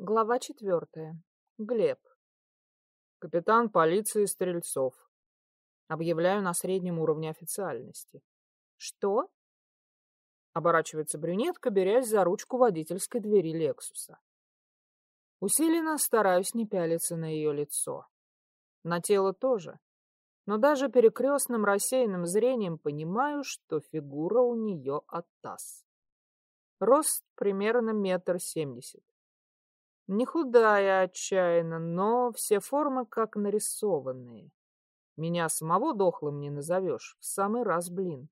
Глава четвертая. Глеб. Капитан полиции Стрельцов. Объявляю на среднем уровне официальности. Что? Оборачивается брюнетка, берясь за ручку водительской двери Лексуса. Усиленно стараюсь не пялиться на ее лицо. На тело тоже. Но даже перекрестным рассеянным зрением понимаю, что фигура у нее атас. Рост примерно метр семьдесят. Не худая отчаянно, но все формы как нарисованные. Меня самого дохлым не назовешь, в самый раз, блин.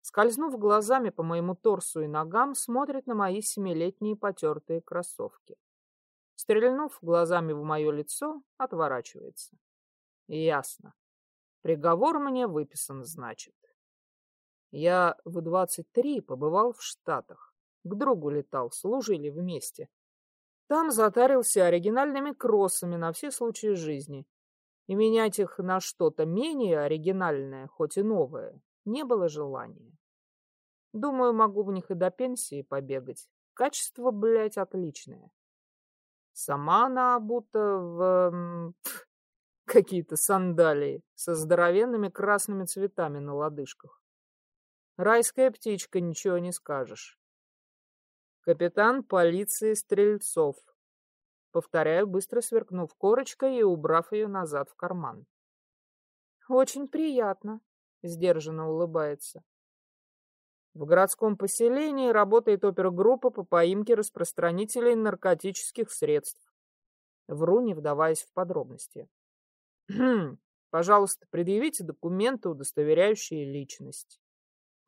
Скользнув глазами по моему торсу и ногам, смотрит на мои семилетние потертые кроссовки. Стрельнув глазами в мое лицо, отворачивается. Ясно. Приговор мне выписан, значит. Я в 23 побывал в Штатах. К другу летал, служили вместе. Там затарился оригинальными кроссами на все случаи жизни. И менять их на что-то менее оригинальное, хоть и новое, не было желания. Думаю, могу в них и до пенсии побегать. Качество, блядь, отличное. Сама она будто в... какие-то сандалии со здоровенными красными цветами на лодыжках. Райская птичка, ничего не скажешь. Капитан полиции Стрельцов. Повторяю, быстро сверкнув корочкой и убрав ее назад в карман. Очень приятно, сдержанно улыбается. В городском поселении работает опергруппа по поимке распространителей наркотических средств. Вру, не вдаваясь в подробности. Хм, пожалуйста, предъявите документы, удостоверяющие личность.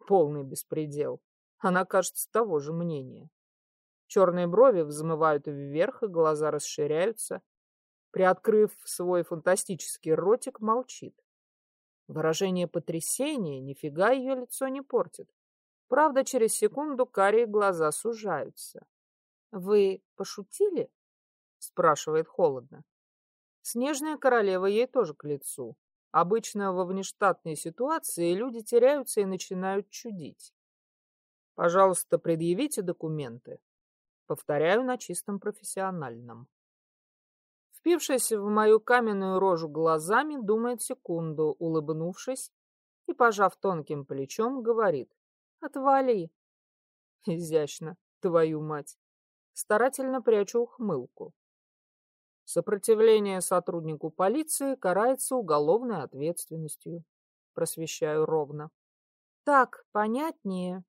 Полный беспредел. Она, кажется, того же мнения. Черные брови взмывают вверх, и глаза расширяются. Приоткрыв свой фантастический ротик, молчит. Выражение потрясения нифига ее лицо не портит. Правда, через секунду карие глаза сужаются. «Вы пошутили?» — спрашивает холодно. Снежная королева ей тоже к лицу. Обычно во внештатной ситуации люди теряются и начинают чудить. Пожалуйста, предъявите документы. Повторяю на чистом профессиональном. Впившись в мою каменную рожу глазами, думает секунду, улыбнувшись и, пожав тонким плечом, говорит «Отвали!» Изящно, твою мать. Старательно прячу ухмылку. Сопротивление сотруднику полиции карается уголовной ответственностью. Просвещаю ровно. Так, понятнее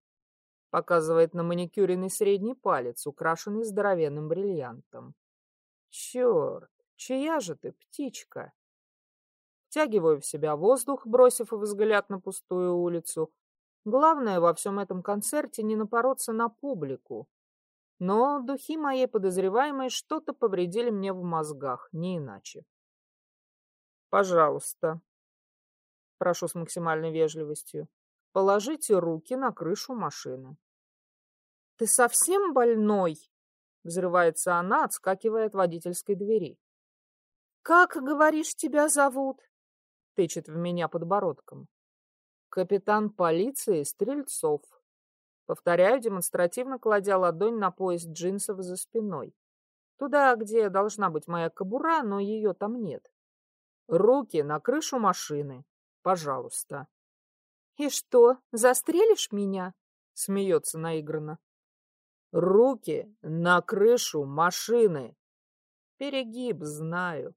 показывает на маникюренный средний палец, украшенный здоровенным бриллиантом. Черт, чья же ты, птичка? Втягиваю в себя воздух, бросив взгляд на пустую улицу. Главное во всем этом концерте не напороться на публику. Но духи моей подозреваемой что-то повредили мне в мозгах, не иначе. Пожалуйста, прошу с максимальной вежливостью, положите руки на крышу машины. «Ты совсем больной?» — взрывается она, отскакивая от водительской двери. «Как, говоришь, тебя зовут?» — тычет в меня подбородком. «Капитан полиции Стрельцов». Повторяю, демонстративно кладя ладонь на пояс джинсов за спиной. Туда, где должна быть моя кобура, но ее там нет. Руки на крышу машины, пожалуйста. «И что, застрелишь меня?» — смеется наигранно. Руки на крышу машины. Перегиб, знаю.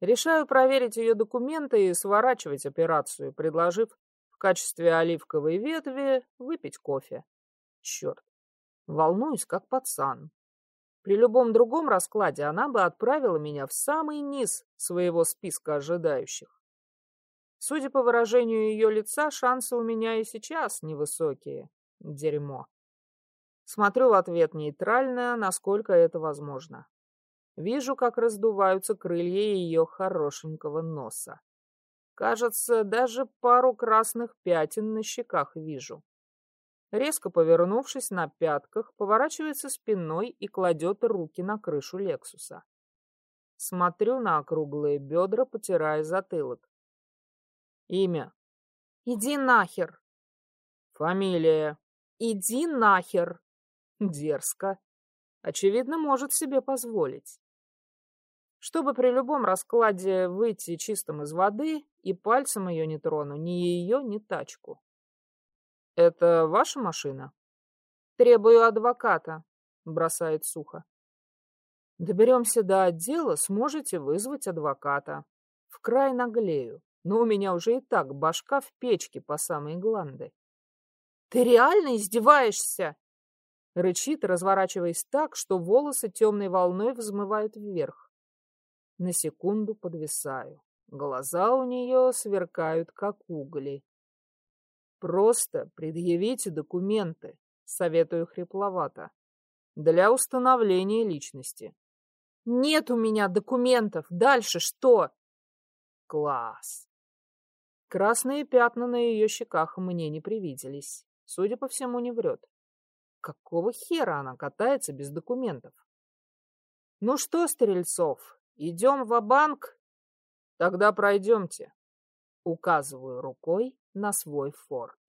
Решаю проверить ее документы и сворачивать операцию, предложив в качестве оливковой ветви выпить кофе. Черт, волнуюсь, как пацан. При любом другом раскладе она бы отправила меня в самый низ своего списка ожидающих. Судя по выражению ее лица, шансы у меня и сейчас невысокие. Дерьмо. Смотрю в ответ нейтрально, насколько это возможно. Вижу, как раздуваются крылья ее хорошенького носа. Кажется, даже пару красных пятен на щеках вижу. Резко повернувшись на пятках, поворачивается спиной и кладет руки на крышу Лексуса. Смотрю на округлые бедра, потирая затылок. Имя. Иди нахер. Фамилия. Иди нахер. Дерзко. Очевидно, может себе позволить. Чтобы при любом раскладе выйти чистым из воды, и пальцем ее не трону, ни ее, ни тачку. «Это ваша машина?» «Требую адвоката», — бросает сухо. «Доберемся до отдела, сможете вызвать адвоката. В край наглею, но у меня уже и так башка в печке по самой гланды». «Ты реально издеваешься?» Рычит, разворачиваясь так, что волосы темной волной взмывают вверх. На секунду подвисаю. Глаза у нее сверкают, как угли. Просто предъявите документы, советую хрипловато, для установления личности. Нет у меня документов. Дальше что? Класс. Красные пятна на ее щеках мне не привиделись. Судя по всему, не врет. Какого хера она катается без документов? Ну что, Стрельцов, идем в банк Тогда пройдемте. Указываю рукой на свой форт.